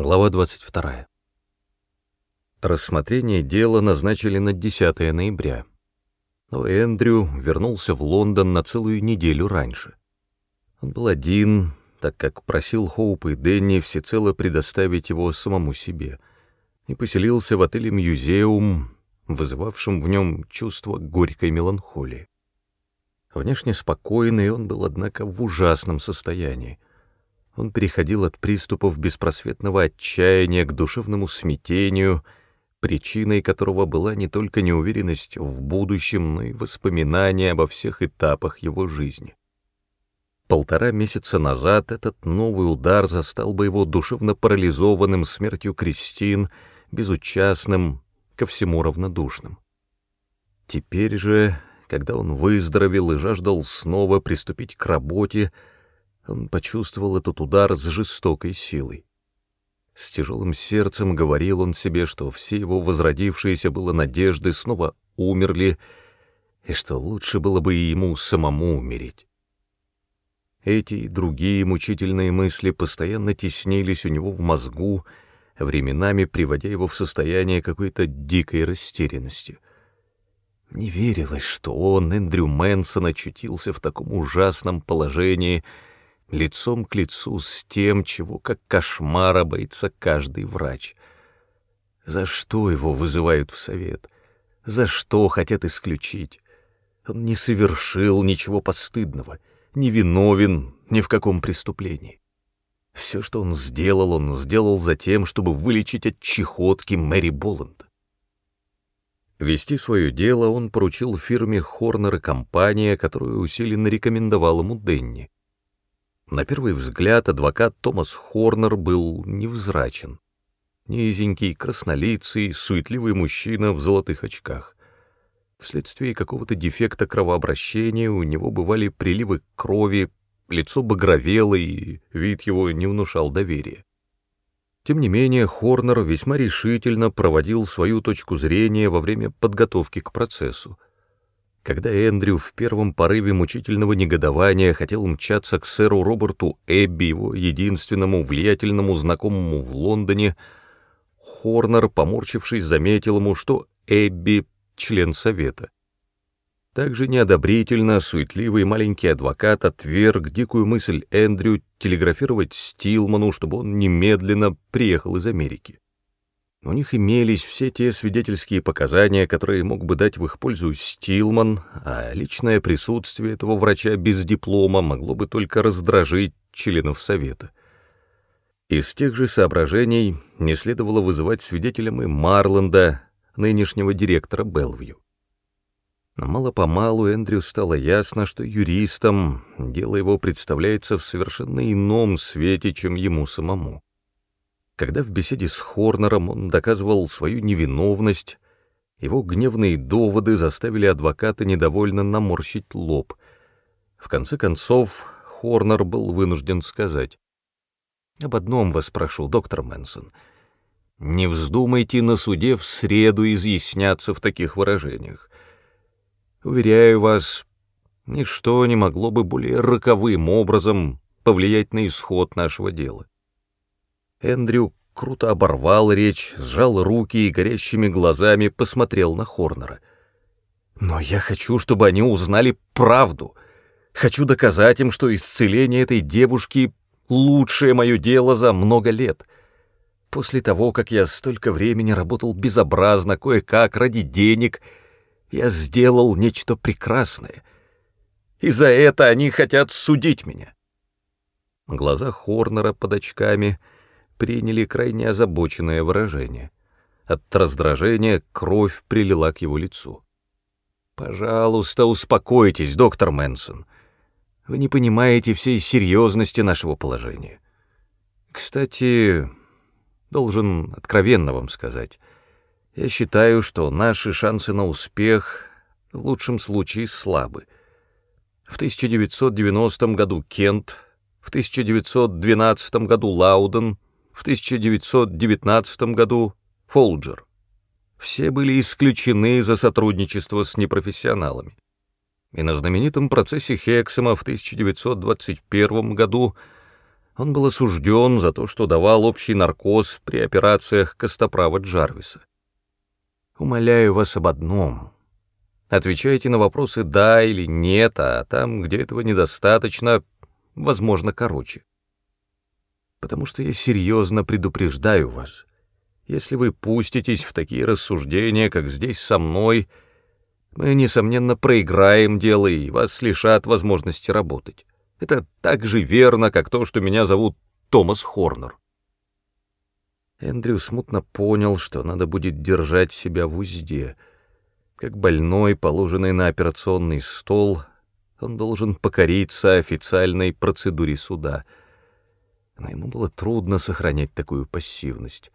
Глава 22. Рассмотрение дела назначили на 10 ноября, но Эндрю вернулся в Лондон на целую неделю раньше. Он был один, так как просил Хоуп и Дэнни всецело предоставить его самому себе, и поселился в отеле «Мюзеум», вызывавшем в нем чувство горькой меланхолии. Внешне спокойный он был, однако, в ужасном состоянии. Он переходил от приступов беспросветного отчаяния к душевному смятению, причиной которого была не только неуверенность в будущем, но и воспоминания обо всех этапах его жизни. Полтора месяца назад этот новый удар застал бы его душевно парализованным смертью Кристин, безучастным, ко всему равнодушным. Теперь же, когда он выздоровел и жаждал снова приступить к работе, он почувствовал этот удар с жестокой силой. С тяжелым сердцем говорил он себе, что все его возродившиеся было надежды снова умерли, и что лучше было бы и ему самому умереть. Эти и другие мучительные мысли постоянно теснились у него в мозгу, временами приводя его в состояние какой-то дикой растерянности. Не верилось, что он, Эндрю Мэнсон, очутился в таком ужасном положении, лицом к лицу с тем, чего как кошмара боится каждый врач. За что его вызывают в совет? За что хотят исключить? Он не совершил ничего постыдного — не виновен ни в каком преступлении. Все, что он сделал, он сделал за тем, чтобы вылечить от чехотки Мэри Боланд. Вести свое дело он поручил фирме Хорнер и компания, которую усиленно рекомендовал ему Денни. На первый взгляд адвокат Томас Хорнер был невзрачен. Низенький, краснолицый, суетливый мужчина в золотых очках. Вследствие какого-то дефекта кровообращения у него бывали приливы крови, лицо багровело, и вид его не внушал доверия. Тем не менее, Хорнер весьма решительно проводил свою точку зрения во время подготовки к процессу. Когда Эндрю в первом порыве мучительного негодования хотел мчаться к сэру Роберту Эбби, его единственному влиятельному знакомому в Лондоне, Хорнер, поморщившись, заметил ему, что Эбби член совета. Также неодобрительно суетливый маленький адвокат отверг дикую мысль Эндрю телеграфировать Стилману, чтобы он немедленно приехал из Америки. У них имелись все те свидетельские показания, которые мог бы дать в их пользу Стилман, а личное присутствие этого врача без диплома могло бы только раздражить членов совета. Из тех же соображений не следовало вызывать свидетелями Марланда, нынешнего директора Белвью. Но мало-помалу Эндрю стало ясно, что юристам дело его представляется в совершенно ином свете, чем ему самому. Когда в беседе с Хорнером он доказывал свою невиновность, его гневные доводы заставили адвоката недовольно наморщить лоб. В конце концов, Хорнер был вынужден сказать, «Об одном вас прошу, доктор Мэнсон — не вздумайте на суде в среду изъясняться в таких выражениях. Уверяю вас, ничто не могло бы более роковым образом повлиять на исход нашего дела. Эндрю круто оборвал речь, сжал руки и горящими глазами посмотрел на Хорнера. «Но я хочу, чтобы они узнали правду. Хочу доказать им, что исцеление этой девушки — лучшее мое дело за много лет». После того, как я столько времени работал безобразно, кое-как, ради денег, я сделал нечто прекрасное. И за это они хотят судить меня. Глаза Хорнера под очками приняли крайне озабоченное выражение. От раздражения кровь прилила к его лицу. «Пожалуйста, успокойтесь, доктор Мэнсон. Вы не понимаете всей серьезности нашего положения. Кстати, Должен откровенно вам сказать. Я считаю, что наши шансы на успех в лучшем случае слабы. В 1990 году Кент, в 1912 году Лауден, в 1919 году Фолджер. Все были исключены за сотрудничество с непрофессионалами. И на знаменитом процессе Хексема в 1921 году Он был осужден за то, что давал общий наркоз при операциях Костоправа Джарвиса. Умоляю вас об одном. Отвечайте на вопросы «да» или «нет», а там, где этого недостаточно, возможно, короче. Потому что я серьезно предупреждаю вас. Если вы пуститесь в такие рассуждения, как здесь со мной, мы, несомненно, проиграем дело и вас лишат возможности работать. Это так же верно, как то, что меня зовут Томас Хорнер. Эндрю смутно понял, что надо будет держать себя в узде. Как больной, положенный на операционный стол, он должен покориться официальной процедуре суда. Но ему было трудно сохранять такую пассивность.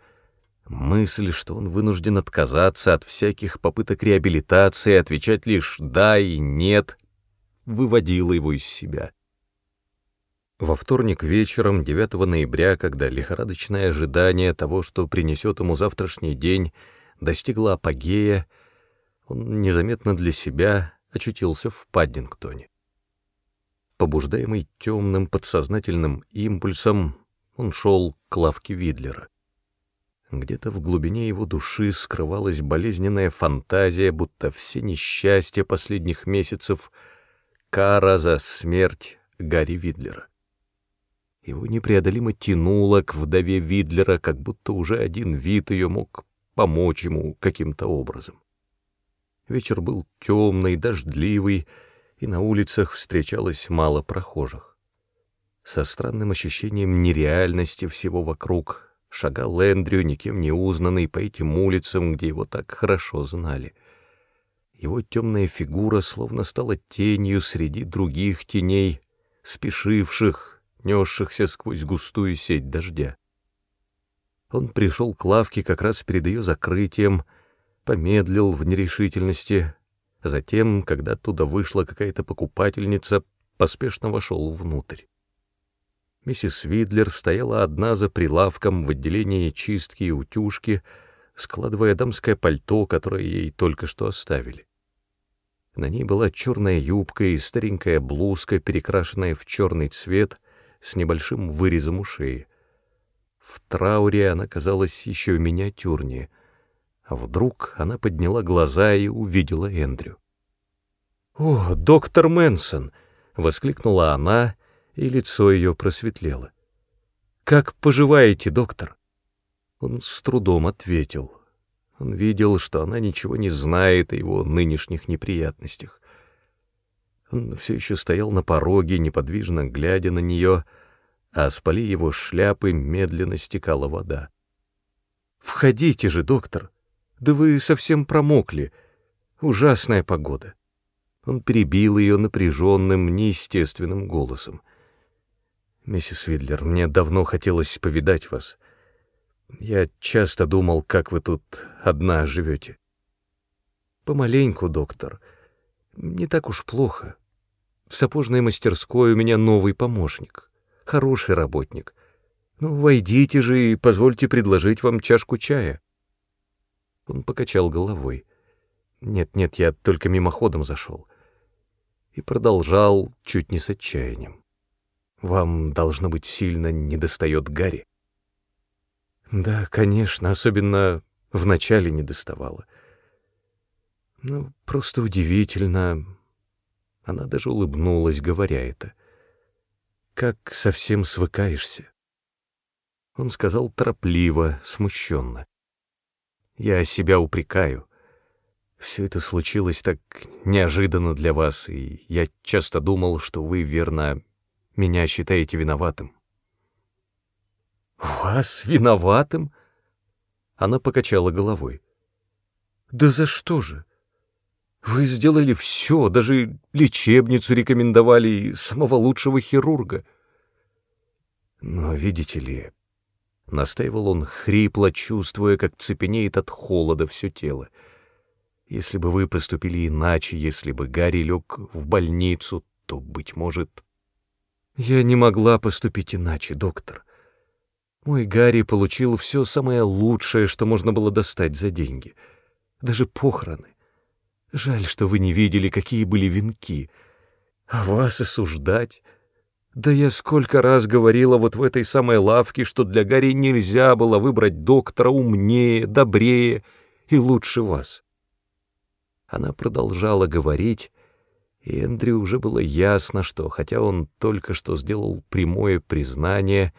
Мысль, что он вынужден отказаться от всяких попыток реабилитации, отвечать лишь «да» и «нет», выводила его из себя. Во вторник вечером, 9 ноября, когда лихорадочное ожидание того, что принесет ему завтрашний день, достигло апогея, он незаметно для себя очутился в Паддингтоне. Побуждаемый темным подсознательным импульсом, он шел к лавке Видлера. Где-то в глубине его души скрывалась болезненная фантазия, будто все несчастья последних месяцев — кара за смерть Гарри Видлера. Его непреодолимо тянуло к вдове Видлера, как будто уже один вид ее мог помочь ему каким-то образом. Вечер был темный, дождливый, и на улицах встречалось мало прохожих. Со странным ощущением нереальности всего вокруг шагал Эндрю, никем не узнанный, по этим улицам, где его так хорошо знали. Его темная фигура словно стала тенью среди других теней, спешивших, несшихся сквозь густую сеть дождя. Он пришел к лавке как раз перед ее закрытием, помедлил в нерешительности, затем, когда оттуда вышла какая-то покупательница, поспешно вошел внутрь. Миссис Видлер стояла одна за прилавком в отделении чистки и утюжки, складывая дамское пальто, которое ей только что оставили. На ней была черная юбка и старенькая блузка, перекрашенная в черный цвет, с небольшим вырезом у шеи. В трауре она казалась еще миниатюрнее, вдруг она подняла глаза и увидела Эндрю. «О, доктор Мэнсон!» — воскликнула она, и лицо ее просветлело. «Как поживаете, доктор?» Он с трудом ответил. Он видел, что она ничего не знает о его нынешних неприятностях. Он все еще стоял на пороге, неподвижно глядя на нее, а с поли его шляпы медленно стекала вода. «Входите же, доктор! Да вы совсем промокли. Ужасная погода!» Он перебил ее напряженным, неестественным голосом. «Миссис Видлер, мне давно хотелось повидать вас. Я часто думал, как вы тут одна живете». «Помаленьку, доктор. Не так уж плохо. В сапожной мастерской у меня новый помощник, хороший работник. Ну, войдите же и позвольте предложить вам чашку чая. Он покачал головой. Нет, нет, я только мимоходом зашел. И продолжал чуть не с отчаянием. Вам, должно быть, сильно недостает Гарри. Да, конечно, особенно в начале не доставало. Ну, просто удивительно, она даже улыбнулась, говоря это. «Как совсем свыкаешься?» Он сказал торопливо, смущенно. «Я себя упрекаю. Все это случилось так неожиданно для вас, и я часто думал, что вы, верно, меня считаете виноватым». «Вас виноватым?» Она покачала головой. «Да за что же? Вы сделали все, даже лечебницу рекомендовали и самого лучшего хирурга. Но, видите ли, настаивал он хрипло, чувствуя, как цепенеет от холода все тело. Если бы вы поступили иначе, если бы Гарри лег в больницу, то, быть может... Я не могла поступить иначе, доктор. Мой Гарри получил все самое лучшее, что можно было достать за деньги. Даже похороны. Жаль, что вы не видели, какие были венки. А вас осуждать? Да я сколько раз говорила вот в этой самой лавке, что для Гарри нельзя было выбрать доктора умнее, добрее и лучше вас. Она продолжала говорить, и Эндрю уже было ясно, что, хотя он только что сделал прямое признание,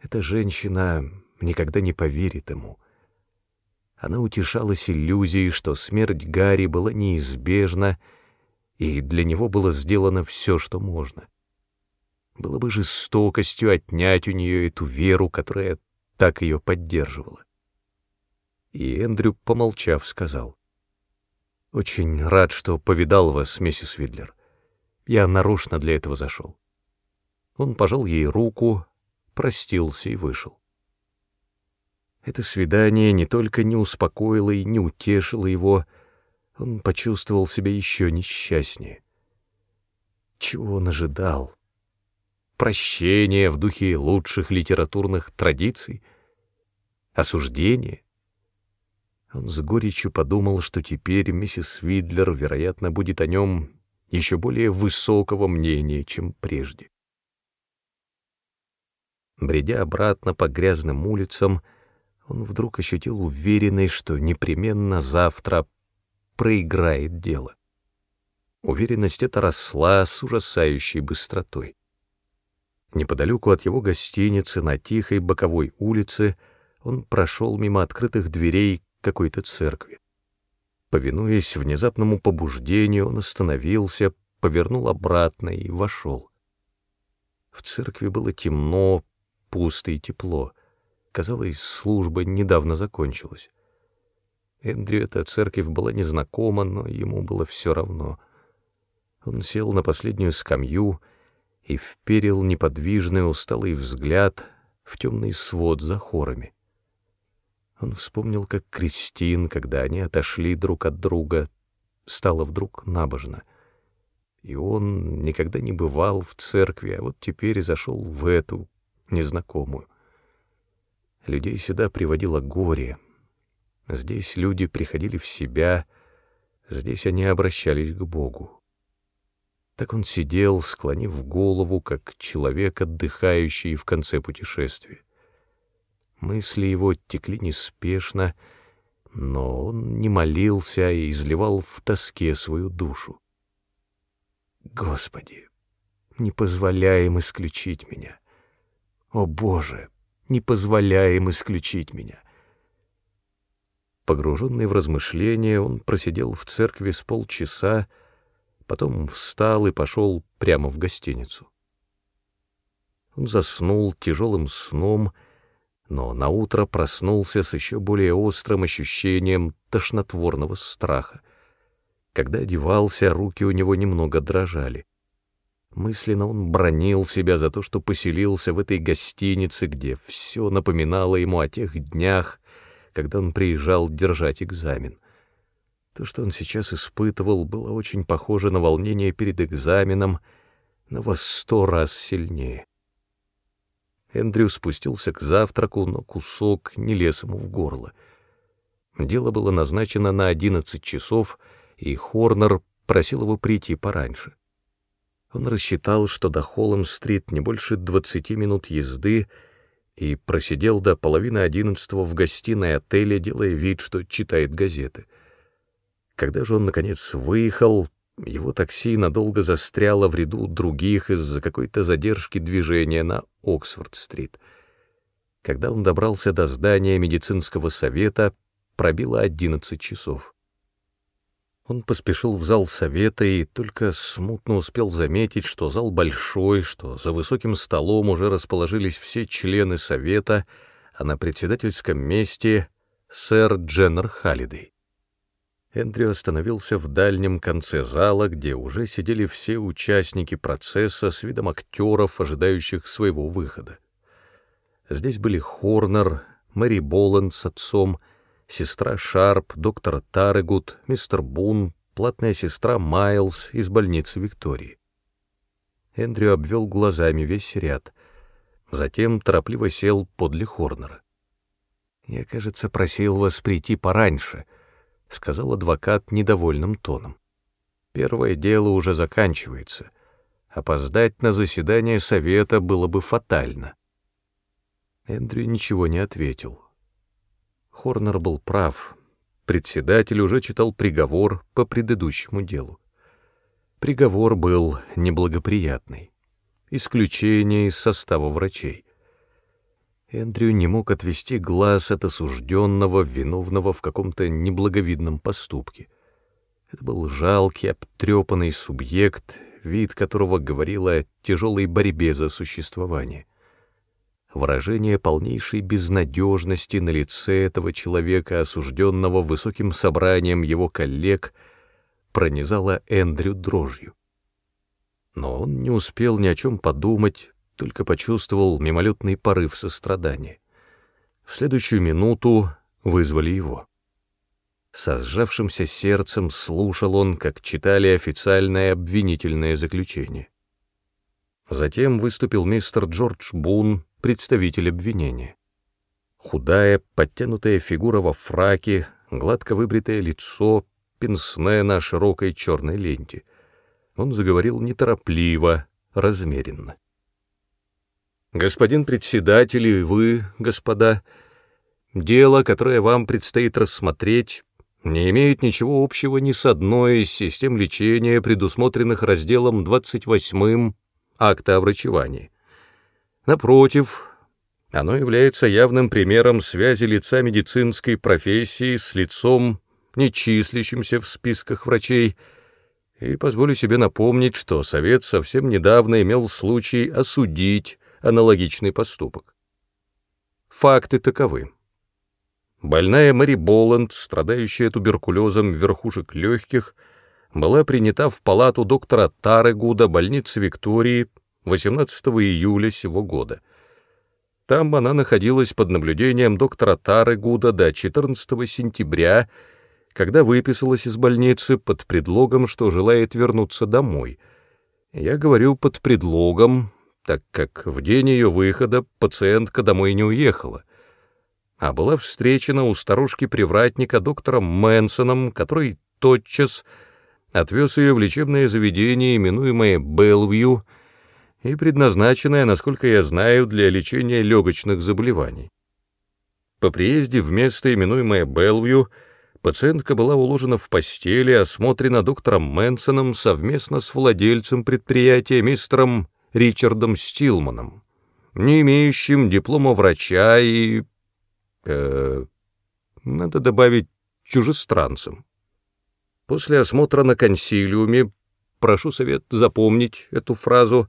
эта женщина никогда не поверит ему. Она утешалась иллюзией, что смерть Гарри была неизбежна, и для него было сделано все, что можно. Было бы жестокостью отнять у нее эту веру, которая так ее поддерживала. И Эндрю, помолчав, сказал, «Очень рад, что повидал вас, миссис Видлер. Я нарочно для этого зашел». Он пожал ей руку, простился и вышел. Это свидание не только не успокоило и не утешило его, он почувствовал себя еще несчастнее. Чего он ожидал? Прощение в духе лучших литературных традиций, осуждение. Он с горечью подумал, что теперь миссис Видлер, вероятно, будет о нем еще более высокого мнения, чем прежде. Бредя обратно по грязным улицам, он вдруг ощутил уверенность, что непременно завтра проиграет дело. Уверенность эта росла с ужасающей быстротой. Неподалеку от его гостиницы на тихой боковой улице он прошел мимо открытых дверей какой-то церкви. Повинуясь внезапному побуждению, он остановился, повернул обратно и вошел. В церкви было темно, пусто и тепло. Казалось, служба недавно закончилась. Эндрю эта церковь была незнакома, но ему было все равно. Он сел на последнюю скамью и вперил неподвижный усталый взгляд в темный свод за хорами. Он вспомнил, как Кристин, когда они отошли друг от друга, стало вдруг набожно. И он никогда не бывал в церкви, а вот теперь зашел в эту, незнакомую. Людей сюда приводило горе. Здесь люди приходили в себя, здесь они обращались к Богу. Так он сидел, склонив голову, как человек, отдыхающий в конце путешествия. Мысли его текли неспешно, но он не молился и изливал в тоске свою душу. Господи, не позволяй им исключить меня. О Боже, не позволяй им исключить меня. Погруженный в размышления, он просидел в церкви с полчаса, потом встал и пошел прямо в гостиницу. Он заснул тяжелым сном, но наутро проснулся с еще более острым ощущением тошнотворного страха. Когда одевался, руки у него немного дрожали. Мысленно он бронил себя за то, что поселился в этой гостинице, где все напоминало ему о тех днях, когда он приезжал держать экзамен. То, что он сейчас испытывал, было очень похоже на волнение перед экзаменом, но во сто раз сильнее. Эндрю спустился к завтраку, но кусок не лез ему в горло. Дело было назначено на одиннадцать часов, и Хорнер просил его прийти пораньше. Он рассчитал, что до Холлом-стрит не больше двадцати минут езды, и просидел до половины одиннадцатого в гостиной отеля, делая вид, что читает газеты — когда же он, наконец, выехал, его такси надолго застряло в ряду других из-за какой-то задержки движения на Оксфорд-стрит. Когда он добрался до здания медицинского совета, пробило одиннадцать часов. Он поспешил в зал совета и только смутно успел заметить, что зал большой, что за высоким столом уже расположились все члены совета, а на председательском месте сэр Дженнер Халлидей. Эндрю остановился в дальнем конце зала, где уже сидели все участники процесса с видом актеров, ожидающих своего выхода. Здесь были Хорнер, Мэри Боланд с отцом, сестра Шарп, доктор Тарегут, мистер Бун, платная сестра Майлз из больницы Виктории. Эндрю обвел глазами весь ряд, затем торопливо сел подле Хорнера. «Я, кажется, просил вас прийти пораньше», — сказал адвокат недовольным тоном. «Первое дело уже заканчивается, опоздать на заседание совета было бы фатально. Эндрю ничего не ответил. Хорнер был прав. Председатель уже читал приговор по предыдущему делу. Приговор был неблагоприятный. Исключение из состава врачей. Эндрю не мог отвести глаз от осужденного, виновного в каком-то неблаговидном поступке. Это был жалкий, обтрепанный субъект, вид которого говорил о тяжелой борьбе за существование. Выражение полнейшей безнадежности на лице этого человека, осужденного высоким собранием его коллег, пронизало Эндрю дрожью. Но он не успел ни о чем подумать, только почувствовал мимолетный порыв сострадания. В следующую минуту вызвали его. Со сжавшимся сердцем слушал он, как читали официальное обвинительное заключение. Затем выступил мистер Джордж Бун, представитель обвинения. Худая, подтянутая фигура во фраке, гладко выбритое лицо, пенсне на широкой черной ленте. Он заговорил неторопливо, размеренно. «Господин председатель и вы, господа, дело, которое вам предстоит рассмотреть, не имеет ничего общего ни с одной из систем лечения, предусмотренных разделом 28 акта о врачевании. Напротив, оно является явным примером связи лица медицинской профессии с лицом, не числящимся в списках врачей, и позволю себе напомнить, что Совет совсем недавно имел случай осудить аналогичный поступок. Факты таковы. Больная Мэри Боланд, страдающая туберкулезом верхушек легких, была принята в палату доктора Тарегуда больницы Виктории 18 июля сего года. Там она находилась под наблюдением доктора Тарегуда до 14 сентября, когда выписалась из больницы под предлогом, что желает вернуться домой. Я говорю под предлогом, так как в день ее выхода пациентка домой не уехала — а была встречена у старушки-привратника доктором Мэнсоном, который тотчас отвез ее в лечебное заведение, именуемое Белвью, и предназначенное, насколько я знаю, для лечения легочных заболеваний. По приезде в место, именуемое Белвью, пациентка была уложена в постели, осмотрена доктором Мэнсоном совместно с владельцем предприятия мистером Ричардом Стилманом, не имеющим диплома врача и э, надо добавить чужестранцам. После осмотра на консилиуме, прошу совет запомнить эту фразу,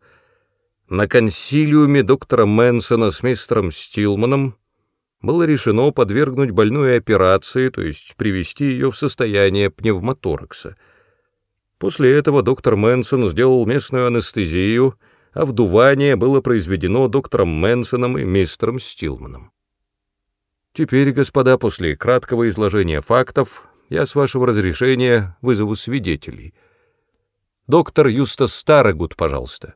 на консилиуме доктора Мэнсона с мистером Стилманом было решено подвергнуть больную операции, то есть привести ее в состояние пневмоторакса. После этого доктор Мэнсон сделал местную анестезию, а вдувание было произведено доктором Мэнсоном и мистером Стилманом. Теперь, господа, после краткого изложения фактов, я, с вашего разрешения, вызову свидетелей. Доктор Юстас Старогуд, пожалуйста.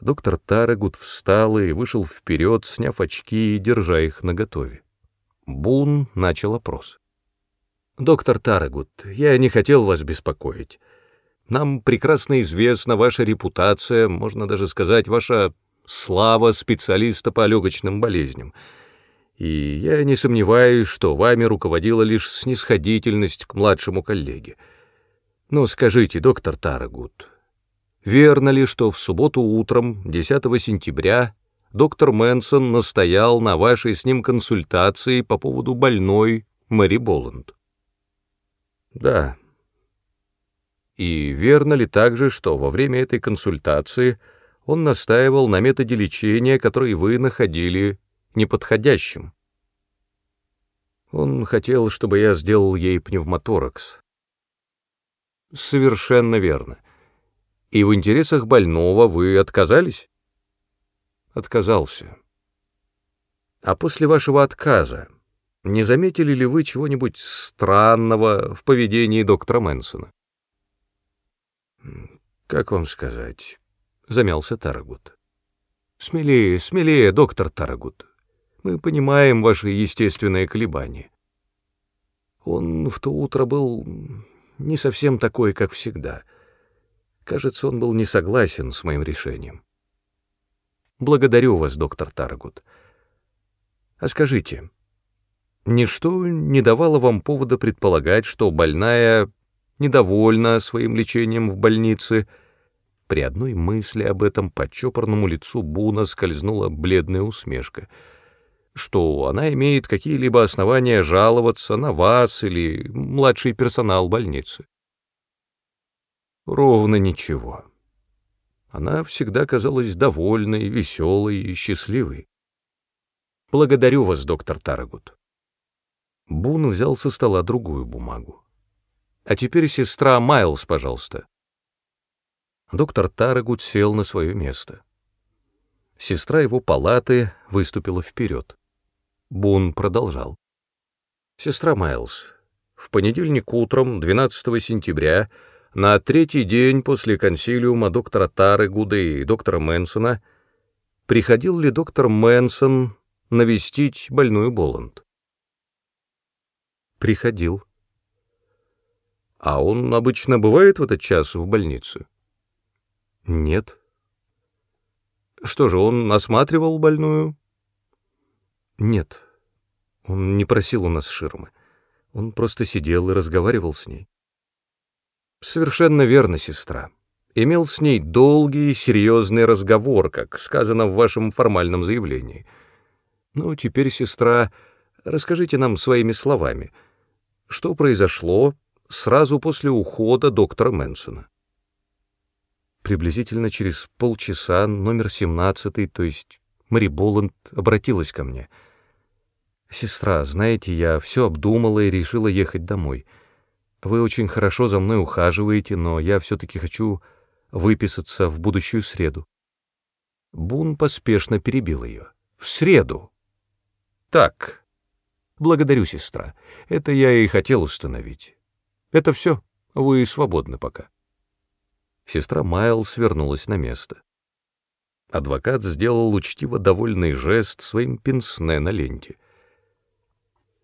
Доктор Тарагут встал и вышел вперед, сняв очки и держа их наготове. Бун начал опрос. «Доктор Тарагут, я не хотел вас беспокоить. Нам прекрасно известна ваша репутация, можно даже сказать, ваша слава специалиста по легочным болезням и я не сомневаюсь, что вами руководила лишь снисходительность к младшему коллеге. Но скажите, доктор Тарагут, верно ли, что в субботу утром, 10 сентября, доктор Мэнсон настоял на вашей с ним консультации по поводу больной Мэри Боланд? Да. И верно ли также, что во время этой консультации он настаивал на методе лечения, который вы находили неподходящим. Он хотел, чтобы я сделал ей пневмоторакс. Совершенно верно. И в интересах больного вы отказались? Отказался. А после вашего отказа не заметили ли вы чего-нибудь странного в поведении доктора Мэнсона? Как вам сказать? Замялся Тарагут. Смелее, смелее, доктор Тарагут. Мы понимаем ваши естественные колебания. Он в то утро был не совсем такой, как всегда. Кажется, он был не согласен с моим решением. Благодарю вас, доктор Таргут. А скажите, ничто не давало вам повода предполагать, что больная недовольна своим лечением в больнице? При одной мысли об этом по чопорному лицу Буна скользнула бледная усмешка. Что она имеет какие-либо основания жаловаться на вас или младший персонал больницы? Ровно ничего. Она всегда казалась довольной, веселой и счастливой. «Благодарю вас, доктор Тарагут». Бун взял со стола другую бумагу. «А теперь сестра Майлз, пожалуйста». Доктор Тарагут сел на свое место. Сестра его палаты выступила вперед. Бун продолжал. «Сестра Майлз, в понедельник утром, 12 сентября, на третий день после консилиума доктора Тары Гуды и доктора Мэнсона приходил ли доктор Мэнсон навестить больную Боланд? Приходил. А он обычно бывает в этот час в больнице? Нет. Что же, он осматривал больную? Нет. Он не просил у нас ширмы. Он просто сидел и разговаривал с ней. Совершенно верно, сестра. Имел с ней долгий и серьезный разговор, как сказано в вашем формальном заявлении. Ну, теперь, сестра, расскажите нам своими словами, что произошло сразу после ухода доктора Мэнсона. Приблизительно через полчаса номер 17, то есть Мэри Боланд, обратилась ко мне. «Сестра, знаете, я все обдумала и решила ехать домой». Вы очень хорошо за мной ухаживаете, но я все-таки хочу выписаться в будущую среду. Бун поспешно перебил ее. В среду. Так. Благодарю, сестра. Это я и хотел установить. Это все. Вы свободны пока. Сестра Майл свернулась на место. Адвокат сделал учтиво довольный жест своим пенсне на ленте.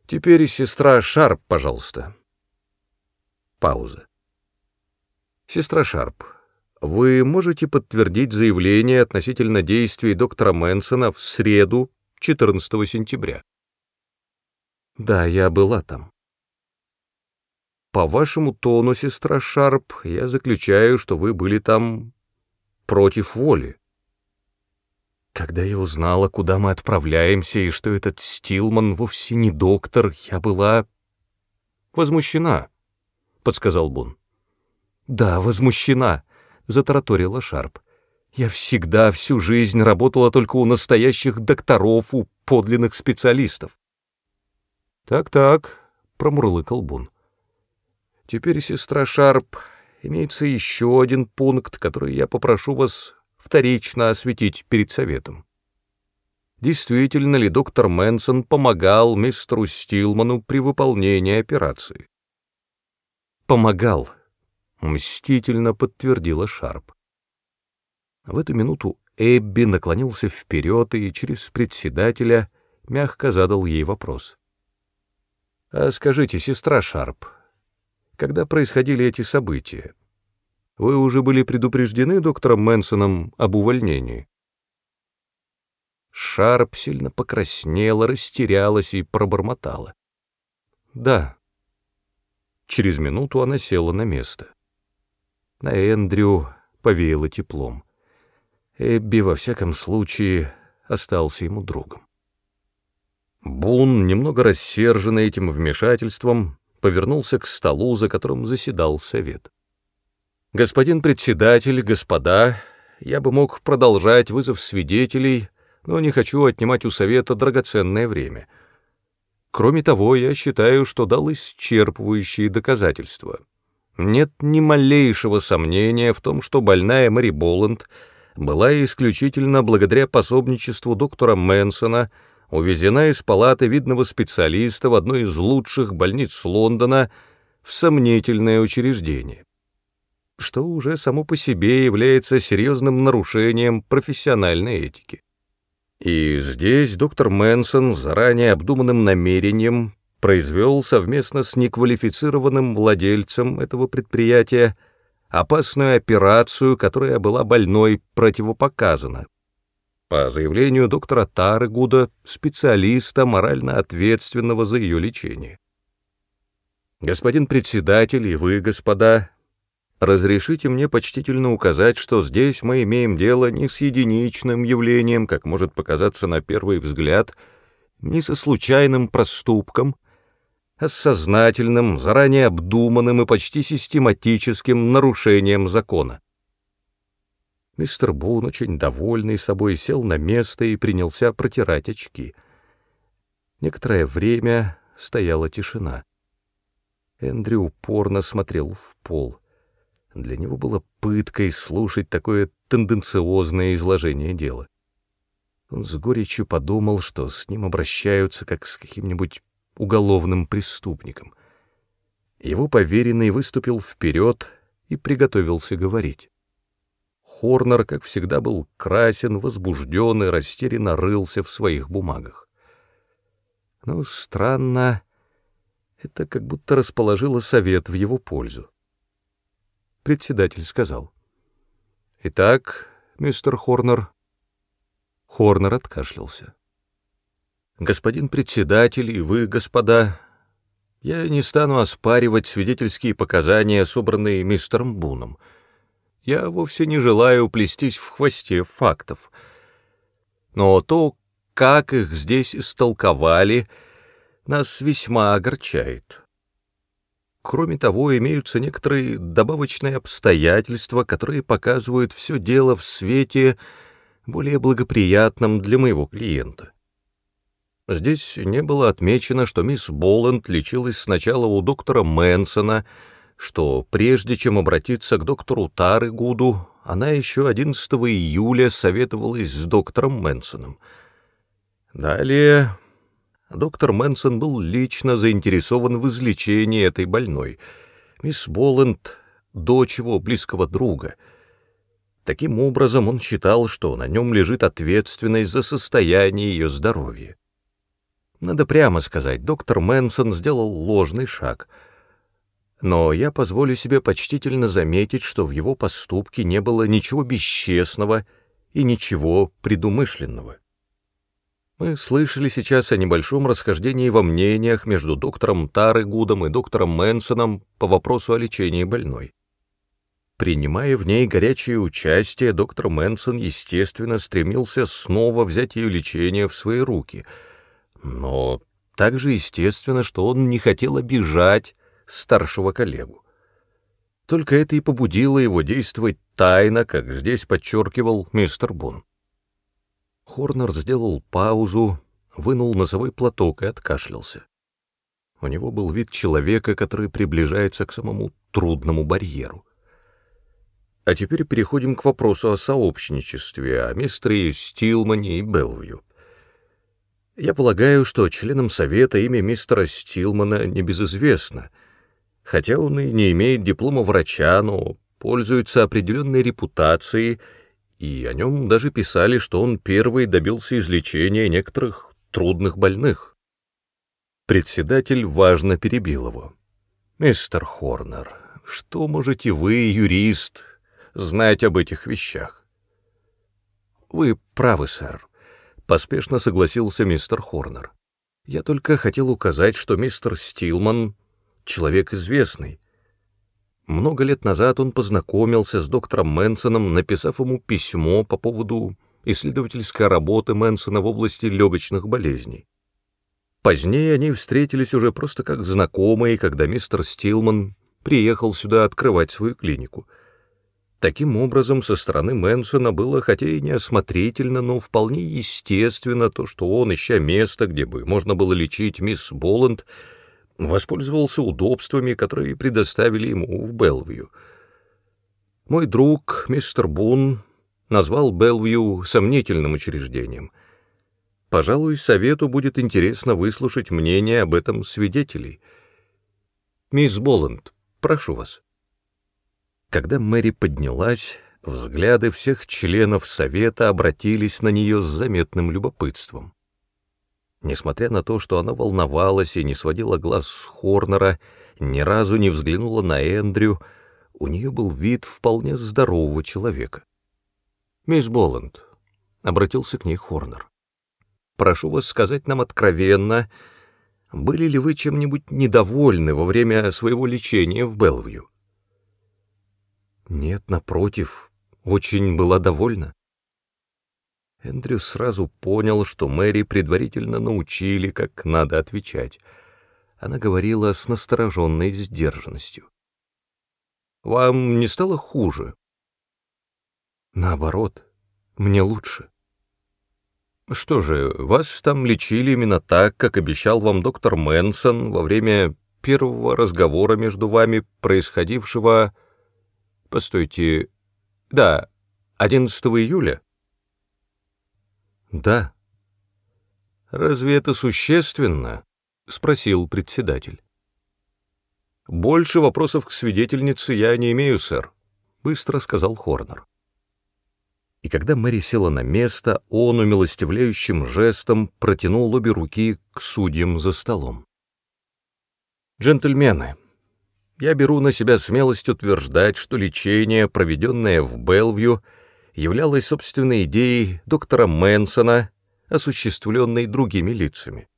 «Теперь сестра Шарп, пожалуйста». Пауза. Сестра Шарп, вы можете подтвердить заявление относительно действий доктора Мэнсона в среду, 14 сентября? Да, я была там. По вашему тону, сестра Шарп, я заключаю, что вы были там против воли. Когда я узнала, куда мы отправляемся, и что этот Стилман вовсе не доктор, я была возмущена подсказал Бун. «Да, возмущена», — затараторила Шарп. «Я всегда всю жизнь работала только у настоящих докторов, у подлинных специалистов». «Так-так», — промурлыкал Бун. «Теперь, сестра Шарп, имеется еще один пункт, который я попрошу вас вторично осветить перед советом. Действительно ли доктор Мэнсон помогал мистеру Стилману при выполнении операции? помогал», — мстительно подтвердила Шарп. В эту минуту Эбби наклонился вперед и через председателя мягко задал ей вопрос. «А скажите, сестра Шарп, когда происходили эти события, вы уже были предупреждены доктором Мэнсоном об увольнении?» Шарп сильно покраснела, растерялась и пробормотала. «Да, Через минуту она села на место. На Эндрю повеяло теплом. Эбби, во всяком случае, остался ему другом. Бун, немного рассерженный этим вмешательством, повернулся к столу, за которым заседал совет. «Господин председатель, господа, я бы мог продолжать вызов свидетелей, но не хочу отнимать у совета драгоценное время». Кроме того, я считаю, что дал исчерпывающие доказательства. Нет ни малейшего сомнения в том, что больная Мэри Боланд была исключительно благодаря пособничеству доктора Мэнсона увезена из палаты видного специалиста в одной из лучших больниц Лондона в сомнительное учреждение, что уже само по себе является серьезным нарушением профессиональной этики. И здесь доктор Мэнсон заранее обдуманным намерением произвел совместно с неквалифицированным владельцем этого предприятия опасную операцию, которая была больной противопоказана. По заявлению доктора Тарыгуда, специалиста, морально ответственного за ее лечение. Господин председатель и вы, господа, разрешите мне почтительно указать, что здесь мы имеем дело не с единичным явлением, как может показаться на первый взгляд, не со случайным проступком, а с сознательным, заранее обдуманным и почти систематическим нарушением закона. Мистер Бун, очень довольный собой, сел на место и принялся протирать очки. Некоторое время стояла тишина. Эндрю упорно смотрел в пол. Для него было пыткой слушать такое тенденциозное изложение дела. Он с горечью подумал, что с ним обращаются как с каким-нибудь уголовным преступником. Его поверенный выступил вперед и приготовился говорить. Хорнер, как всегда, был красен, возбужден и растерянно рылся в своих бумагах. Но странно, это как будто расположило совет в его пользу. Председатель сказал. «Итак, мистер Хорнер...» Хорнер откашлялся. «Господин председатель и вы, господа, я не стану оспаривать свидетельские показания, собранные мистером Буном. Я вовсе не желаю плестись в хвосте фактов. Но то, как их здесь истолковали, нас весьма огорчает». Кроме того, имеются некоторые добавочные обстоятельства, которые показывают все дело в свете более благоприятном для моего клиента. Здесь не было отмечено, что мисс Боланд лечилась сначала у доктора Мэнсона, что прежде чем обратиться к доктору Тарыгуду, она еще 11 июля советовалась с доктором Мэнсоном. Далее доктор Мэнсон был лично заинтересован в излечении этой больной. Мисс Боланд — дочь его близкого друга. Таким образом, он считал, что на нем лежит ответственность за состояние ее здоровья. Надо прямо сказать, доктор Мэнсон сделал ложный шаг. Но я позволю себе почтительно заметить, что в его поступке не было ничего бесчестного и ничего предумышленного. Мы слышали сейчас о небольшом расхождении во мнениях между доктором Тарыгудом и доктором Мэнсоном по вопросу о лечении больной. Принимая в ней горячее участие, доктор Мэнсон, естественно, стремился снова взять ее лечение в свои руки — но также естественно, что он не хотел обижать старшего коллегу. Только это и побудило его действовать тайно, как здесь подчеркивал мистер Бун. Хорнер сделал паузу, вынул носовой платок и откашлялся. У него был вид человека, который приближается к самому трудному барьеру. А теперь переходим к вопросу о сообщничестве, о мистере Стилмане и Белвью. Я полагаю, что членам совета имя мистера Стилмана небезызвестно, хотя он и не имеет диплома врача, но пользуется определенной репутацией, и о нем даже писали, что он первый добился излечения некоторых трудных больных. Председатель важно перебил его. «Мистер Хорнер, что можете вы, юрист, знать об этих вещах?» «Вы правы, сэр», — поспешно согласился мистер Хорнер. «Я только хотел указать, что мистер Стилман — человек известный. Много лет назад он познакомился с доктором Мэнсоном, написав ему письмо по поводу исследовательской работы Мэнсона в области легочных болезней. Позднее они встретились уже просто как знакомые, когда мистер Стилман приехал сюда открывать свою клинику — Таким образом, со стороны Мэнсона было, хотя и неосмотрительно, но вполне естественно то, что он, ища место, где бы можно было лечить мисс Боланд, воспользовался удобствами, которые предоставили ему в Белвью. Мой друг, мистер Бун, назвал Белвью сомнительным учреждением. Пожалуй, совету будет интересно выслушать мнение об этом свидетелей. Мисс Боланд, прошу вас. Когда Мэри поднялась, взгляды всех членов совета обратились на нее с заметным любопытством. Несмотря на то, что она волновалась и не сводила глаз с Хорнера, ни разу не взглянула на Эндрю, у нее был вид вполне здорового человека. «Мисс Боланд», — обратился к ней Хорнер, — «прошу вас сказать нам откровенно, были ли вы чем-нибудь недовольны во время своего лечения в Белвью?» «Нет, напротив, очень была довольна». Эндрю сразу понял, что Мэри предварительно научили, как надо отвечать. Она говорила с настороженной сдержанностью. «Вам не стало хуже?» «Наоборот, мне лучше». «Что же, вас там лечили именно так, как обещал вам доктор Мэнсон во время первого разговора между вами, происходившего... Постойте... Да, 11 июля?» «Да». «Разве это существенно?» — спросил председатель. «Больше вопросов к свидетельнице я не имею, сэр», — быстро сказал Хорнер. И когда Мэри села на место, он умилостивляющим жестом протянул обе руки к судьям за столом. «Джентльмены, я беру на себя смелость утверждать, что лечение, проведенное в Белвью, — являлась собственной идеей доктора Мэнсона, осуществленной другими лицами.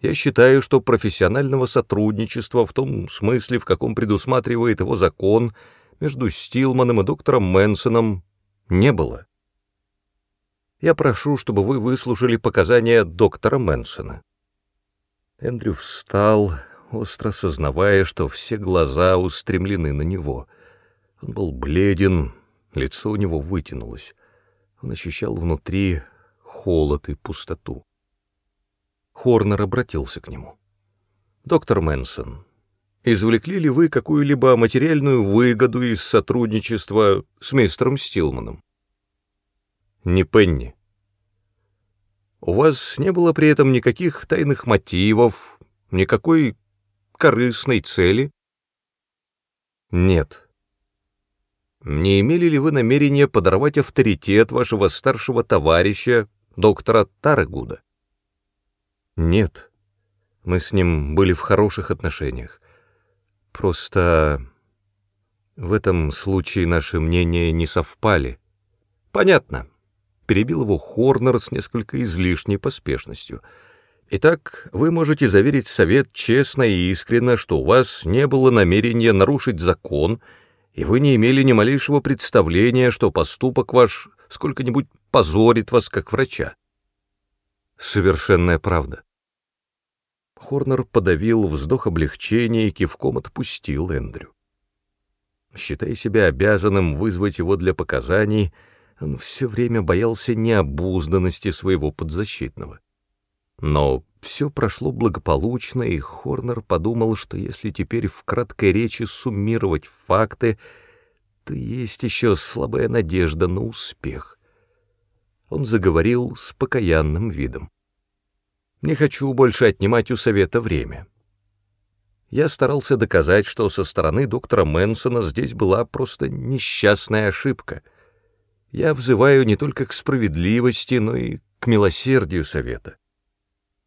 Я считаю, что профессионального сотрудничества в том смысле, в каком предусматривает его закон, между Стилманом и доктором Мэнсоном не было. Я прошу, чтобы вы выслушали показания доктора Мэнсона. Эндрю встал, остро сознавая, что все глаза устремлены на него. Он был бледен, Лицо у него вытянулось. Он ощущал внутри холод и пустоту. Хорнер обратился к нему. «Доктор Мэнсон, извлекли ли вы какую-либо материальную выгоду из сотрудничества с мистером Стилманом?» «Не Пенни. У вас не было при этом никаких тайных мотивов, никакой корыстной цели?» «Нет», не имели ли вы намерение подорвать авторитет вашего старшего товарища, доктора Тарагуда? Нет. Мы с ним были в хороших отношениях. Просто в этом случае наши мнения не совпали. Понятно. Перебил его Хорнер с несколько излишней поспешностью. Итак, вы можете заверить совет честно и искренне, что у вас не было намерения нарушить закон — и вы не имели ни малейшего представления, что поступок ваш сколько-нибудь позорит вас как врача. Совершенная правда. Хорнер подавил вздох облегчения и кивком отпустил Эндрю. Считая себя обязанным вызвать его для показаний, он все время боялся необузданности своего подзащитного. Но все прошло благополучно, и Хорнер подумал, что если теперь в краткой речи суммировать факты, то есть еще слабая надежда на успех. Он заговорил с покаянным видом. «Не хочу больше отнимать у совета время. Я старался доказать, что со стороны доктора Мэнсона здесь была просто несчастная ошибка. Я взываю не только к справедливости, но и к милосердию совета.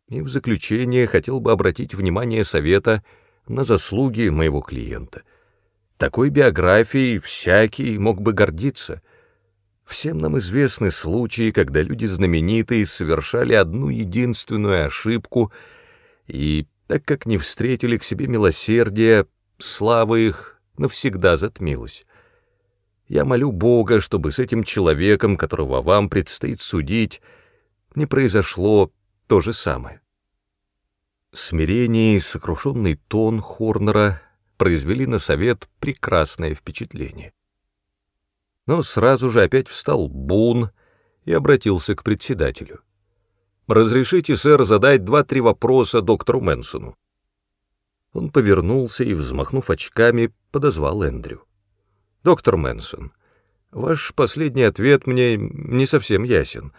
И в заключение хотел бы обратить внимание совета на заслуги моего клиента. Такой биографией всякий мог бы гордиться. Всем нам известны случаи, когда люди знаменитые совершали одну единственную ошибку, и, так как не встретили к себе милосердия, слава их навсегда затмилась. Я молю Бога, чтобы с этим человеком, которого вам предстоит судить, не произошло то же самое. Смирение и сокрушенный тон Хорнера произвели на совет прекрасное впечатление. Но сразу же опять встал Бун и обратился к председателю. «Разрешите, сэр, задать два-три вопроса доктору Мэнсону?» Он повернулся и, взмахнув очками, подозвал Эндрю. «Доктор Мэнсон, ваш последний ответ мне не совсем ясен».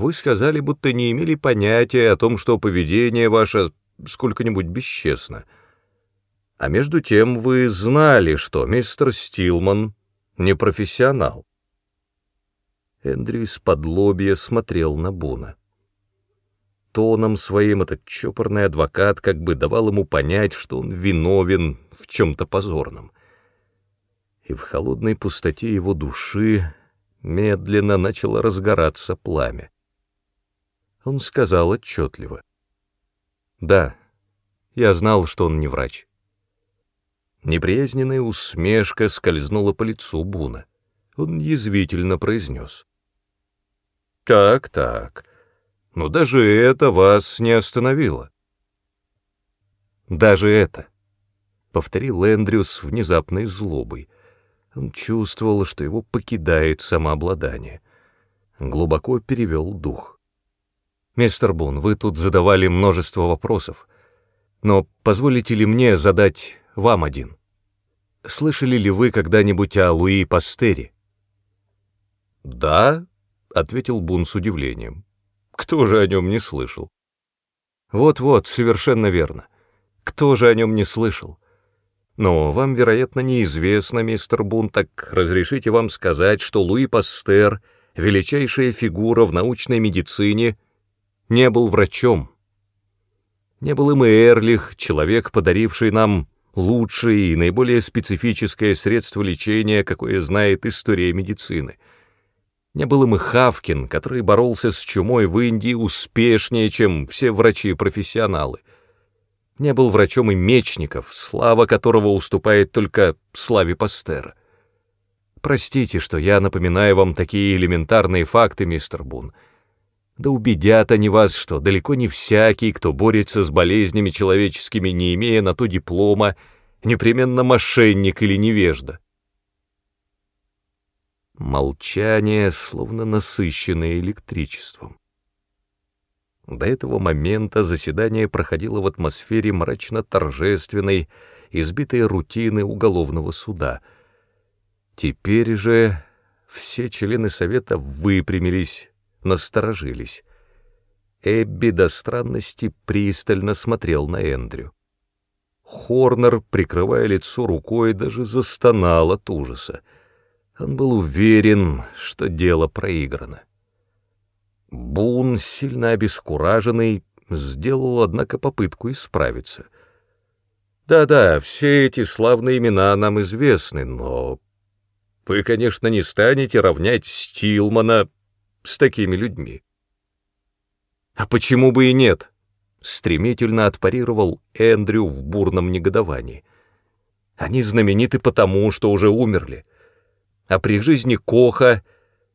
Вы сказали, будто не имели понятия о том, что поведение ваше сколько-нибудь бесчестно. А между тем вы знали, что мистер Стилман не профессионал. Эндрю из-под лобья смотрел на Буна. Тоном своим этот чопорный адвокат как бы давал ему понять, что он виновен в чем-то позорном. и в холодной пустоте его души медленно начало разгораться пламя. Он сказал отчетливо. «Да, я знал, что он не врач». Неприязненная усмешка скользнула по лицу Буна. Он язвительно произнес. «Так, так, но даже это вас не остановило». «Даже это», — повторил Эндрю с внезапной злобой, — он чувствовал, что его покидает самообладание. Глубоко перевел дух. «Мистер Бун, вы тут задавали множество вопросов, но позволите ли мне задать вам один? Слышали ли вы когда-нибудь о Луи Пастере?» «Да», — ответил Бун с удивлением. «Кто же о нем не слышал?» «Вот-вот, совершенно верно. Кто же о нем не слышал? Но вам, вероятно, неизвестно, мистер Бун, так разрешите вам сказать, что Луи Пастер, величайшая фигура в научной медицине, не был врачом. Не был им и Эрлих, человек, подаривший нам лучшее и наиболее специфическое средство лечения, какое знает история медицины. Не был им и Хавкин, который боролся с чумой в Индии успешнее, чем все врачи-профессионалы не был врачом и Мечников, слава которого уступает только славе Пастера. Простите, что я напоминаю вам такие элементарные факты, мистер Бун. Да убедят они вас, что далеко не всякий, кто борется с болезнями человеческими, не имея на то диплома, непременно мошенник или невежда. Молчание, словно насыщенное электричеством. До этого момента заседание проходило в атмосфере мрачно-торжественной, избитой рутины уголовного суда. Теперь же все члены совета выпрямились, насторожились. Эбби до странности пристально смотрел на Эндрю. Хорнер, прикрывая лицо рукой, даже застонал от ужаса. Он был уверен, что дело проиграно. Бун, сильно обескураженный, сделал, однако, попытку исправиться. «Да-да, все эти славные имена нам известны, но вы, конечно, не станете равнять Стилмана с такими людьми». «А почему бы и нет?» — стремительно отпарировал Эндрю в бурном негодовании. «Они знамениты потому, что уже умерли. А при жизни Коха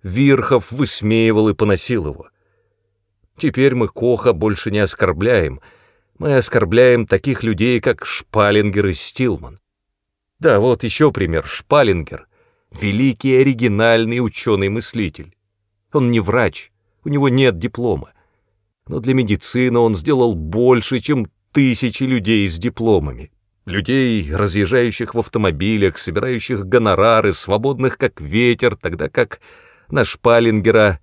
Вирхов высмеивал и поносил его. Теперь мы Коха больше не оскорбляем, мы оскорбляем таких людей, как Шпалингер и Стилман. Да, вот еще пример, Шпалингер — великий оригинальный ученый-мыслитель. Он не врач, у него нет диплома. Но для медицины он сделал больше, чем тысячи людей с дипломами. Людей, разъезжающих в автомобилях, собирающих гонорары, свободных как ветер, тогда как на Шпалингера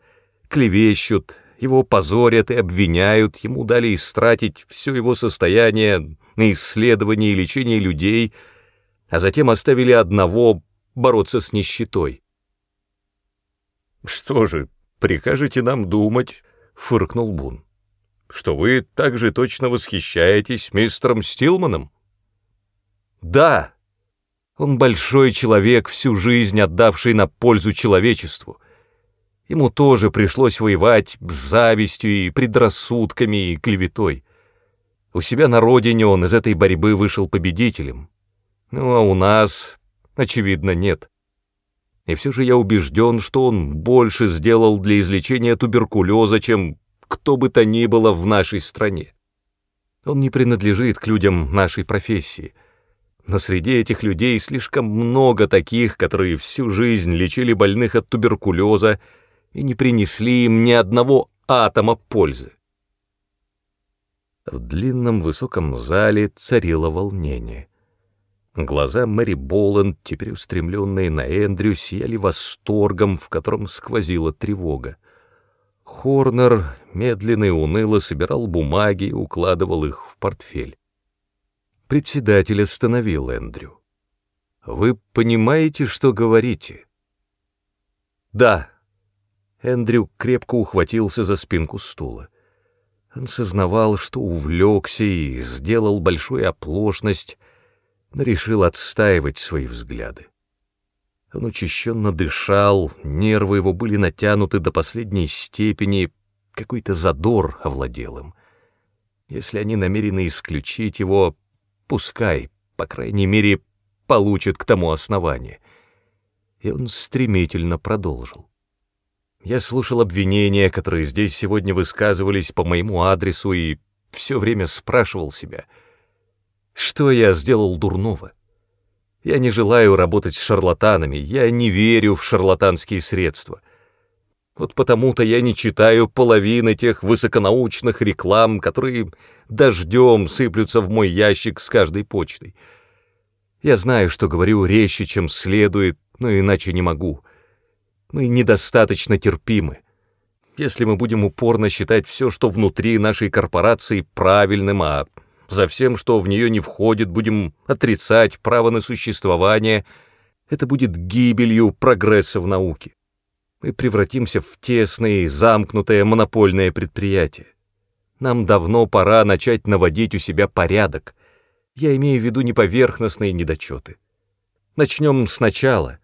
клевещут, его позорят и обвиняют, ему дали истратить все его состояние на исследование и лечение людей, а затем оставили одного бороться с нищетой. «Что же, прикажете нам думать?» — фыркнул Бун. «Что вы так же точно восхищаетесь мистером Стилманом?» «Да!» Он большой человек, всю жизнь отдавший на пользу человечеству. Ему тоже пришлось воевать с завистью и предрассудками и клеветой. У себя на родине он из этой борьбы вышел победителем. Ну а у нас, очевидно, нет. И все же я убежден, что он больше сделал для излечения туберкулеза, чем кто бы то ни было в нашей стране. Он не принадлежит к людям нашей профессии. Но среди этих людей слишком много таких, которые всю жизнь лечили больных от туберкулеза и не принесли им ни одного атома пользы. В длинном высоком зале царило волнение. Глаза Мэри Боланд, теперь устремленные на Эндрю, сияли восторгом, в котором сквозила тревога. Хорнер медленно и уныло собирал бумаги и укладывал их в портфель. Председатель остановил Эндрю. «Вы понимаете, что говорите?» «Да», Эндрю крепко ухватился за спинку стула. Он сознавал, что увлекся и сделал большую оплошность, но решил отстаивать свои взгляды. Он учащенно дышал, нервы его были натянуты до последней степени, какой-то задор овладел им. Если они намерены исключить его, пускай, по крайней мере, получат к тому основание. И он стремительно продолжил. Я слушал обвинения, которые здесь сегодня высказывались по моему адресу, и все время спрашивал себя, что я сделал дурного. Я не желаю работать с шарлатанами, я не верю в шарлатанские средства. Вот потому-то я не читаю половины тех высоконаучных реклам, которые дождем сыплются в мой ящик с каждой почтой. Я знаю, что говорю резче, чем следует, но иначе не могу. Мы недостаточно терпимы. Если мы будем упорно считать все, что внутри нашей корпорации, правильным, а за всем, что в нее не входит, будем отрицать право на существование, это будет гибелью прогресса в науке. Мы превратимся в тесное, замкнутое монопольное предприятие. Нам давно пора начать наводить у себя порядок. Я имею в виду не поверхностные недочеты. Начнем сначала.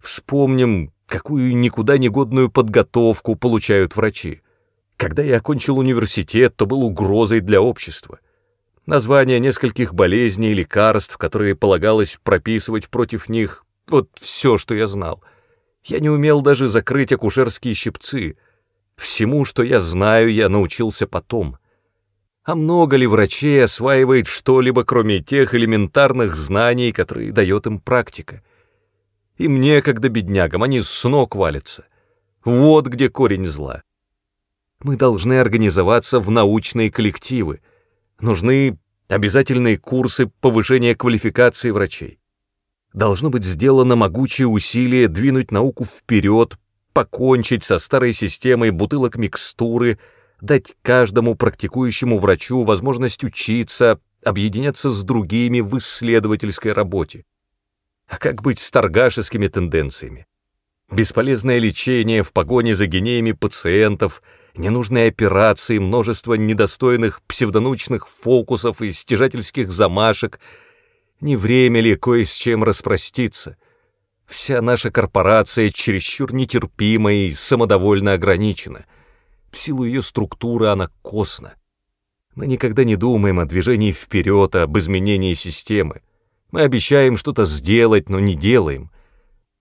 Вспомним, какую никуда не годную подготовку получают врачи. Когда я окончил университет, то был угрозой для общества. Названия нескольких болезней и лекарств, которые полагалось прописывать против них, вот все, что я знал. Я не умел даже закрыть акушерские щипцы. Всему, что я знаю, я научился потом. А много ли врачей осваивает что-либо, кроме тех элементарных знаний, которые дает им практика? И мне, когда беднягам, они с ног валятся. Вот где корень зла. Мы должны организоваться в научные коллективы. Нужны обязательные курсы повышения квалификации врачей. Должно быть сделано могучее усилие двинуть науку вперед, покончить со старой системой бутылок микстуры, дать каждому практикующему врачу возможность учиться, объединяться с другими в исследовательской работе. А как быть с торгашескими тенденциями? Бесполезное лечение в погоне за генеями пациентов, ненужные операции, множество недостойных псевдонаучных фокусов и стяжательских замашек. Не время ли кое с чем распроститься? Вся наша корпорация чересчур нетерпима и самодовольно ограничена. В силу ее структуры она косна. Мы никогда не думаем о движении вперед, об изменении системы. Мы обещаем что-то сделать, но не делаем.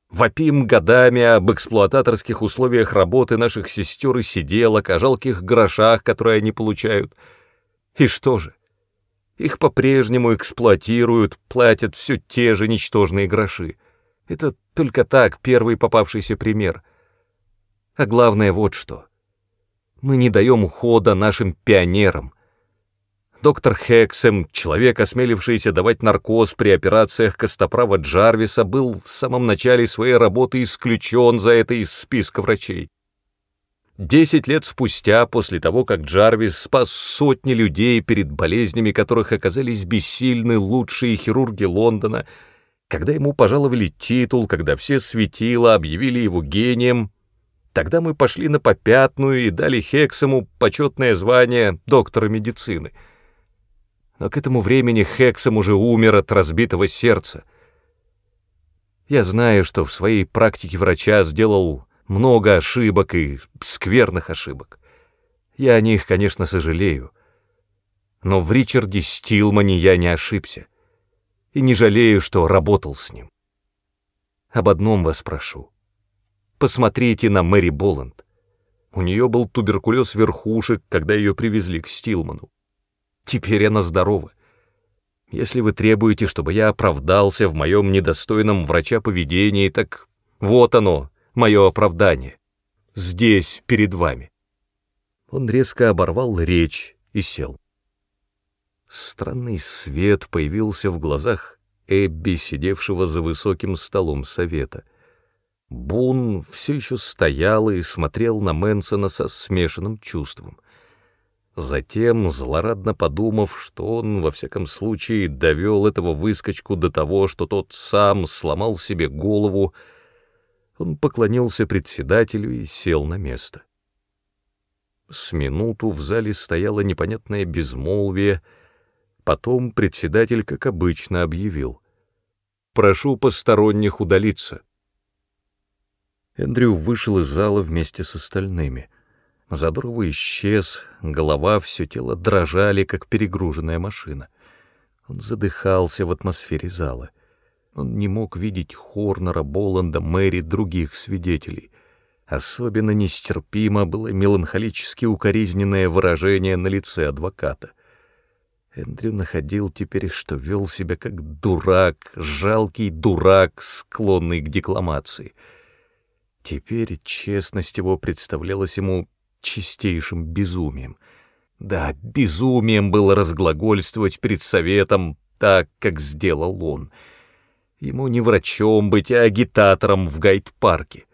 Вопим годами об эксплуататорских условиях работы наших сестер и сиделок, о жалких грошах, которые они получают. И что же? Их по-прежнему эксплуатируют, платят все те же ничтожные гроши. Это только так первый попавшийся пример. А главное вот что. Мы не даем хода нашим пионерам, Доктор Хексем, человек, осмелившийся давать наркоз при операциях Костоправа Джарвиса, был в самом начале своей работы исключен за это из списка врачей. Десять лет спустя, после того, как Джарвис спас сотни людей перед болезнями, которых оказались бессильны лучшие хирурги Лондона, когда ему пожаловали титул, когда все светила объявили его гением, тогда мы пошли на попятную и дали Хексему почетное звание доктора медицины — но к этому времени Хексом уже умер от разбитого сердца. Я знаю, что в своей практике врача сделал много ошибок и скверных ошибок. Я о них, конечно, сожалею. Но в Ричарде Стилмане я не ошибся. И не жалею, что работал с ним. Об одном вас прошу. Посмотрите на Мэри Боланд. У нее был туберкулез верхушек, когда ее привезли к Стилману. Теперь она здорова. Если вы требуете, чтобы я оправдался в моем недостойном врача поведении, так вот оно, мое оправдание. Здесь, перед вами. Он резко оборвал речь и сел. Странный свет появился в глазах Эбби, сидевшего за высоким столом совета. Бун все еще стоял и смотрел на Мэнсона со смешанным чувством. Затем, злорадно подумав, что он, во всяком случае, довел этого выскочку до того, что тот сам сломал себе голову, он поклонился председателю и сел на место. С минуту в зале стояло непонятное безмолвие, потом председатель, как обычно, объявил. «Прошу посторонних удалиться». Эндрю вышел из зала вместе с остальными. Задорова исчез, голова, все тело дрожали, как перегруженная машина. Он задыхался в атмосфере зала. Он не мог видеть Хорнера, Боланда, Мэри, других свидетелей. Особенно нестерпимо было меланхолически укоризненное выражение на лице адвоката. Эндрю находил теперь, что вел себя как дурак, жалкий дурак, склонный к декламации. Теперь честность его представлялась ему чистейшим безумием. Да, безумием было разглагольствовать перед советом так, как сделал он. Ему не врачом быть, а агитатором в гайд-парке.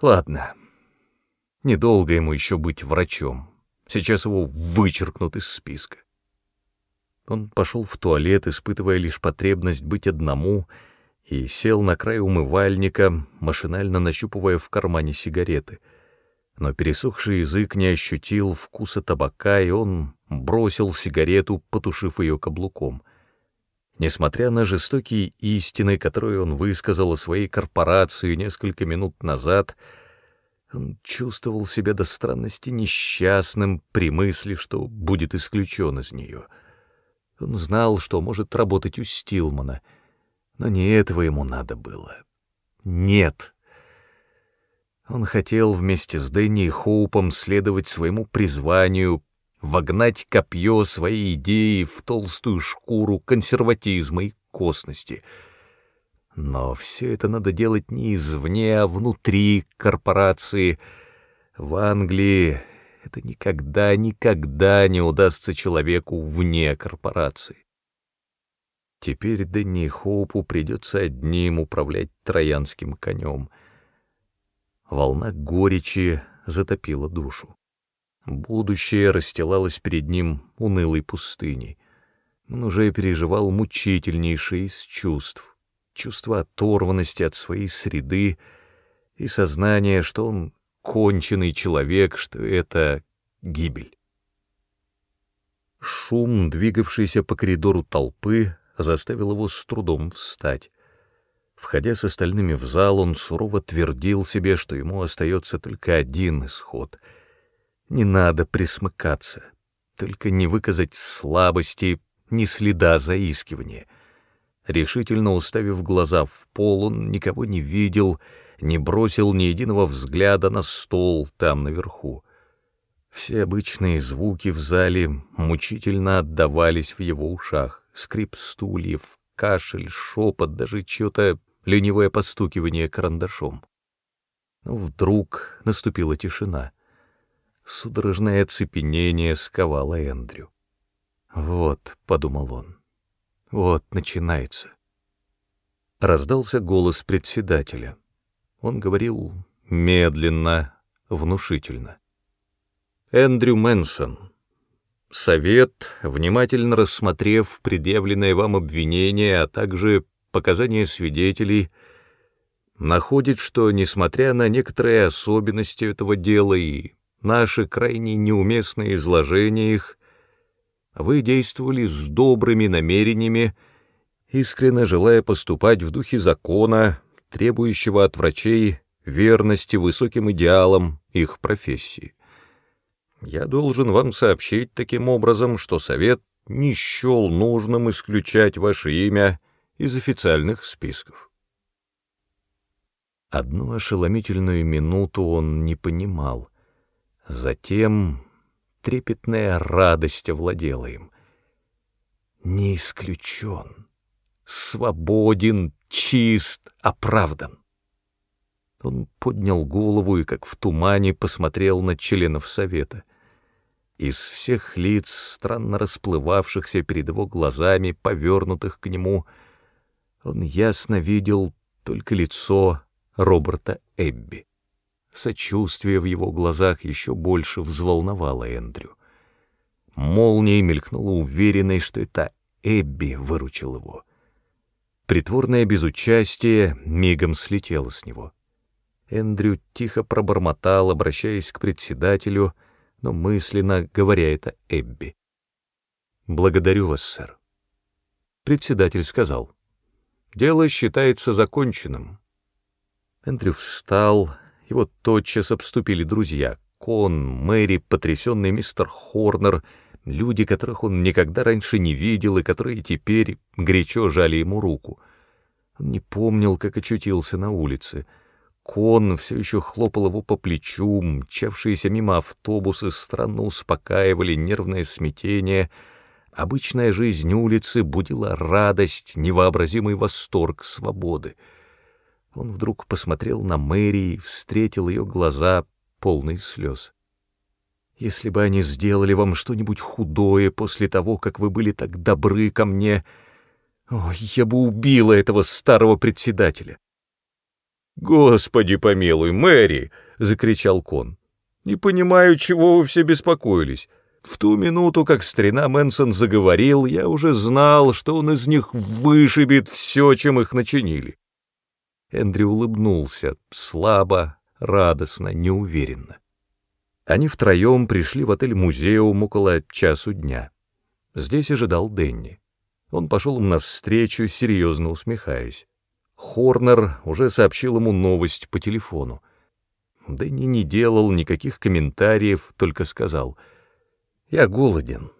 Ладно, недолго ему еще быть врачом. Сейчас его вычеркнут из списка. Он пошел в туалет, испытывая лишь потребность быть одному, и сел на край умывальника, машинально нащупывая в кармане сигареты. Но пересохший язык не ощутил вкуса табака, и он бросил сигарету, потушив ее каблуком. Несмотря на жестокие истины, которые он высказал о своей корпорации несколько минут назад, он чувствовал себя до странности несчастным при мысли, что будет исключен из нее. Он знал, что может работать у Стилмана, но не этого ему надо было. Нет. Он хотел вместе с Дэнни и Хоупом следовать своему призванию, вогнать копье своей идеи в толстую шкуру консерватизма и косности. Но все это надо делать не извне, а внутри корпорации. В Англии это никогда, никогда не удастся человеку вне корпорации. Теперь Дэнни Хоупу придется одним управлять троянским конем. Волна горечи затопила душу. Будущее расстилалось перед ним унылой пустыней. Он уже переживал мучительнейшее из чувств, чувство оторванности от своей среды и сознание, что он конченый человек, что это гибель. Шум, двигавшийся по коридору толпы, заставил его с трудом встать. Входя с остальными в зал, он сурово твердил себе, что ему остается только один исход — не надо присмыкаться, только не выказать слабости, ни следа заискивания. Решительно уставив глаза в пол, он никого не видел, не бросил ни единого взгляда на стол там наверху. Все обычные звуки в зале мучительно отдавались в его ушах. Скрип стульев, кашель, шепот, даже чье-то ленивое постукивание карандашом. Но вдруг наступила тишина — Судорожное оцепенение сковало Эндрю. «Вот», — подумал он, — «вот начинается». Раздался голос председателя. Он говорил медленно, внушительно. «Эндрю Мэнсон, совет, внимательно рассмотрев предъявленное вам обвинение, а также показания свидетелей, находит, что, несмотря на некоторые особенности этого дела и наши крайне неуместные изложения их, вы действовали с добрыми намерениями, искренне желая поступать в духе закона, требующего от врачей верности высоким идеалам их профессии. Я должен вам сообщить таким образом, что Совет не счел нужным исключать ваше имя из официальных списков. Одну ошеломительную минуту он не понимал, Затем трепетная радость овладела им. Не исключен, свободен, чист, оправдан. Он поднял голову и, как в тумане, посмотрел на членов совета. Из всех лиц, странно расплывавшихся перед его глазами, повернутых к нему, он ясно видел только лицо Роберта Эбби. Сочувствие в его глазах еще больше взволновало Эндрю. Молнией мелькнула уверенность, что это Эбби выручил его. Притворное безучастие мигом слетело с него. Эндрю тихо пробормотал, обращаясь к председателю, но мысленно говоря это Эбби. «Благодарю вас, сэр». Председатель сказал, «Дело считается законченным. Эндрю встал, его тотчас обступили друзья — Кон, Мэри, потрясенный мистер Хорнер, люди, которых он никогда раньше не видел и которые теперь горячо жали ему руку. Он не помнил, как очутился на улице — Кон все еще хлопал его по плечу, мчавшиеся мимо автобусы странно успокаивали нервное смятение. Обычная жизнь улицы будила радость, невообразимый восторг свободы. Он вдруг посмотрел на Мэри и встретил ее глаза, полные слез. «Если бы они сделали вам что-нибудь худое после того, как вы были так добры ко мне, ой, я бы убила этого старого председателя!» «Господи помилуй, Мэри!» — закричал Кон. «Не понимаю, чего вы все беспокоились. В ту минуту, как старина Мэнсон заговорил, я уже знал, что он из них вышибет все, чем их начинили». Эндрю улыбнулся, слабо, радостно, неуверенно. Они втроем пришли в отель «Музеум» около часу дня. Здесь ожидал Денни. Он пошел им навстречу, серьезно усмехаясь. Хорнер уже сообщил ему новость по телефону. Дэнни не делал никаких комментариев, только сказал, «Я голоден,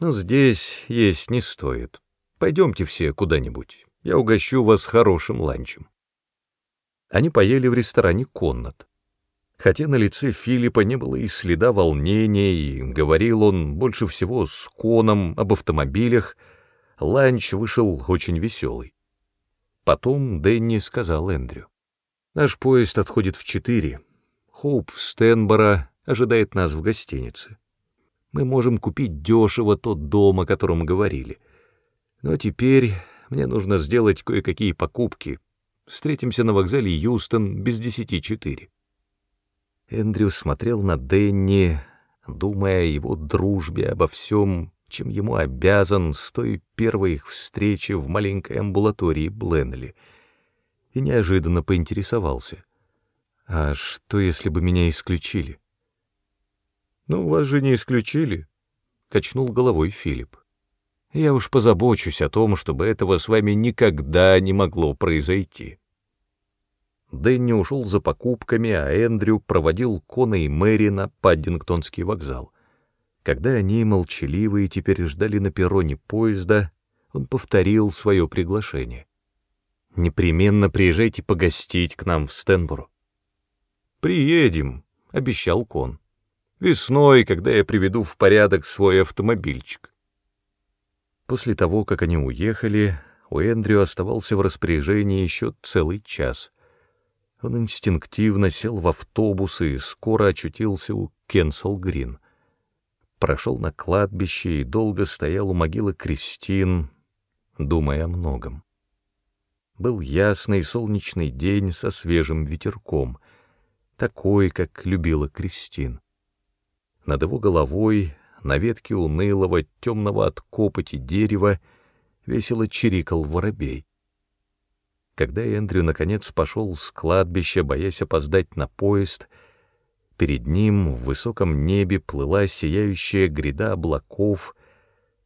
но здесь есть не стоит. Пойдемте все куда-нибудь, я угощу вас хорошим ланчем». Они поели в ресторане «Коннот». Хотя на лице Филиппа не было и следа волнения, и говорил он больше всего с Коном об автомобилях, ланч вышел очень веселый. Потом Дэнни сказал Эндрю. «Наш поезд отходит в четыре. Хоуп в Стенбора ожидает нас в гостинице. Мы можем купить дешево тот дом, о котором говорили. Но теперь мне нужно сделать кое-какие покупки. Встретимся на вокзале Юстон без десяти четыре». Эндрю смотрел на Дэнни, думая о его дружбе, обо всем, чем ему обязан с той первой их встречи в маленькой амбулатории Бленли, и неожиданно поинтересовался. «А что, если бы меня исключили?» «Ну, вас же не исключили», — качнул головой Филипп. «Я уж позабочусь о том, чтобы этого с вами никогда не могло произойти». Дэнни ушел за покупками, а Эндрю проводил Кона и Мэри на Паддингтонский вокзал — когда они, молчаливые, теперь ждали на перроне поезда, он повторил свое приглашение. «Непременно приезжайте погостить к нам в Стенбуру». «Приедем», — обещал Кон. «Весной, когда я приведу в порядок свой автомобильчик». После того, как они уехали, у Эндрю оставался в распоряжении еще целый час. Он инстинктивно сел в автобус и скоро очутился у Кенсел-Грин — прошел на кладбище и долго стоял у могилы Кристин, думая о многом. Был ясный солнечный день со свежим ветерком, такой, как любила Кристин. Над его головой, на ветке унылого, темного от копоти дерева, весело чирикал воробей. Когда Эндрю наконец пошел с кладбища, боясь опоздать на поезд, — Перед ним в высоком небе плыла сияющая гряда облаков,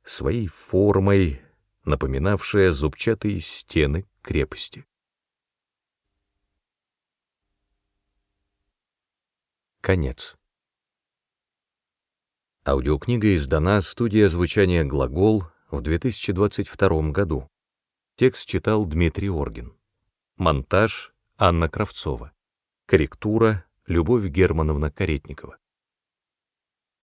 своей формой напоминавшая зубчатые стены крепости. Конец. Аудиокнига издана студия звучания «Глагол» в 2022 году. Текст читал Дмитрий Оргин. Монтаж Анна Кравцова. Корректура Любовь Германовна Каретникова.